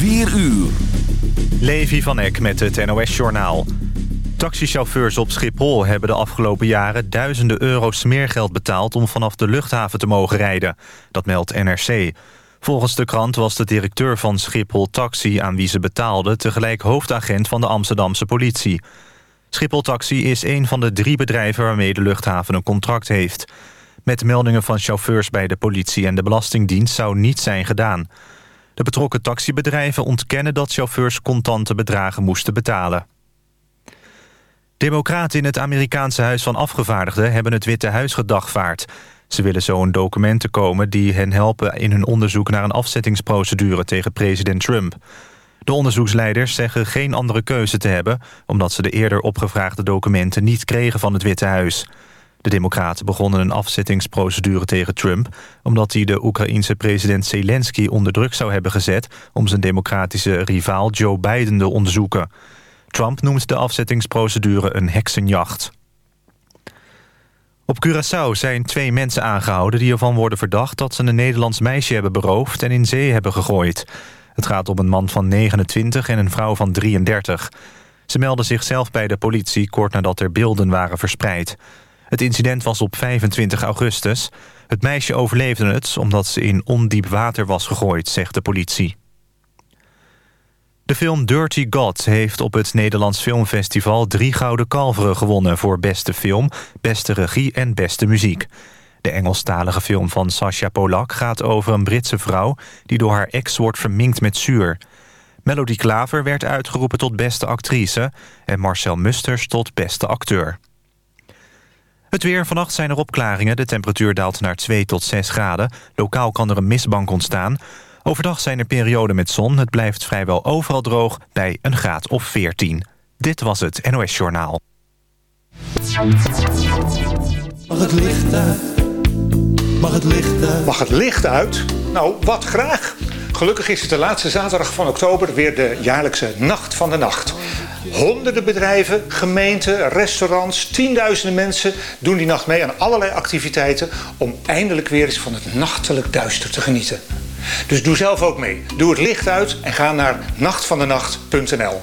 4 uur. Levi van Eck met het NOS-journaal. Taxichauffeurs op Schiphol hebben de afgelopen jaren... duizenden euro smeergeld betaald om vanaf de luchthaven te mogen rijden. Dat meldt NRC. Volgens de krant was de directeur van Schiphol Taxi... aan wie ze betaalden tegelijk hoofdagent van de Amsterdamse politie. Schiphol Taxi is een van de drie bedrijven... waarmee de luchthaven een contract heeft. Met meldingen van chauffeurs bij de politie en de Belastingdienst... zou niets zijn gedaan... De betrokken taxibedrijven ontkennen dat chauffeurs contante bedragen moesten betalen. Democraten in het Amerikaanse Huis van Afgevaardigden hebben het Witte Huis gedagvaard. Ze willen zo een documenten komen die hen helpen in hun onderzoek naar een afzettingsprocedure tegen president Trump. De onderzoeksleiders zeggen geen andere keuze te hebben... omdat ze de eerder opgevraagde documenten niet kregen van het Witte Huis. De democraten begonnen een afzettingsprocedure tegen Trump... omdat hij de Oekraïense president Zelensky onder druk zou hebben gezet... om zijn democratische rivaal Joe Biden te onderzoeken. Trump noemt de afzettingsprocedure een heksenjacht. Op Curaçao zijn twee mensen aangehouden die ervan worden verdacht... dat ze een Nederlands meisje hebben beroofd en in zee hebben gegooid. Het gaat om een man van 29 en een vrouw van 33. Ze melden zichzelf bij de politie kort nadat er beelden waren verspreid. Het incident was op 25 augustus. Het meisje overleefde het omdat ze in ondiep water was gegooid, zegt de politie. De film Dirty God heeft op het Nederlands Filmfestival... drie gouden kalveren gewonnen voor beste film, beste regie en beste muziek. De Engelstalige film van Sasha Polak gaat over een Britse vrouw... die door haar ex wordt verminkt met zuur. Melody Klaver werd uitgeroepen tot beste actrice... en Marcel Musters tot beste acteur. Het weer. Vannacht zijn er opklaringen. De temperatuur daalt naar 2 tot 6 graden. Lokaal kan er een mistbank ontstaan. Overdag zijn er perioden met zon. Het blijft vrijwel overal droog bij een graad of 14. Dit was het NOS Journaal. Mag het licht uit? Mag het licht uit? Mag het licht uit? Nou, wat graag. Gelukkig is het de laatste zaterdag van oktober weer de jaarlijkse Nacht van de Nacht. Honderden bedrijven, gemeenten, restaurants, tienduizenden mensen doen die nacht mee aan allerlei activiteiten om eindelijk weer eens van het nachtelijk duister te genieten. Dus doe zelf ook mee. Doe het licht uit en ga naar nachtvandenacht.nl.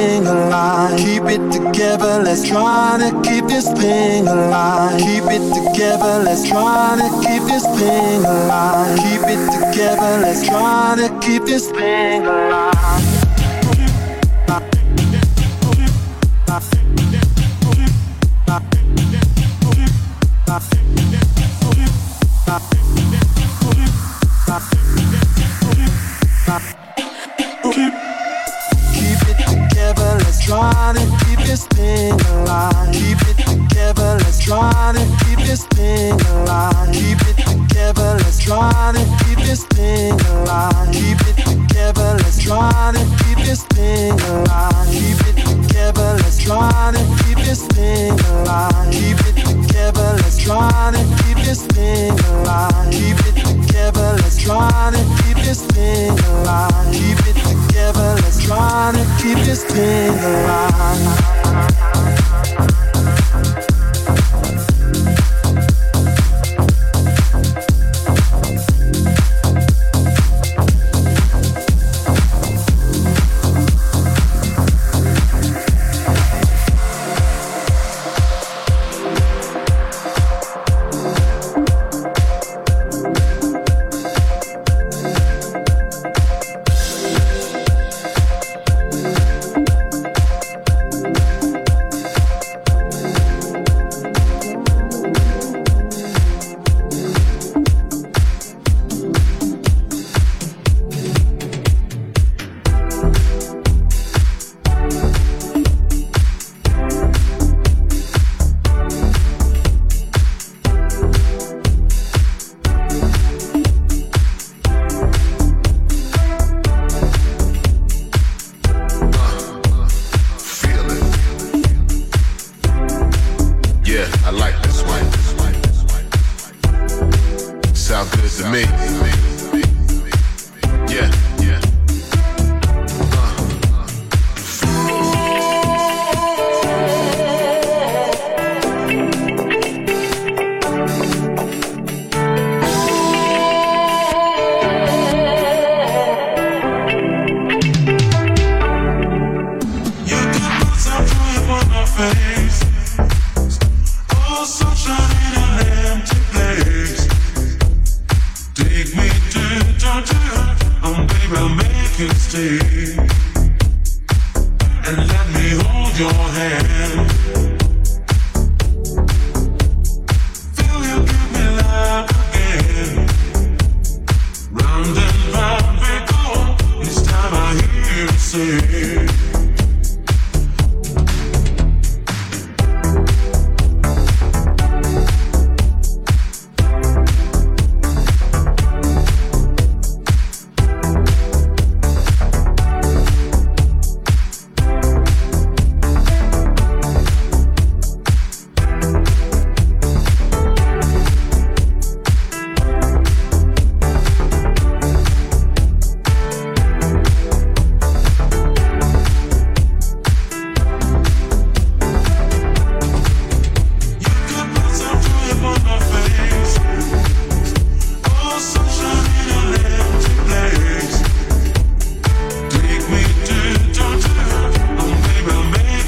thing alive. Keep it together, let's try to keep this thing alive. Keep it together, let's try to keep this thing alive. Keep it together, let's try to keep this thing alive.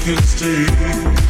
can stay.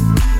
Bye.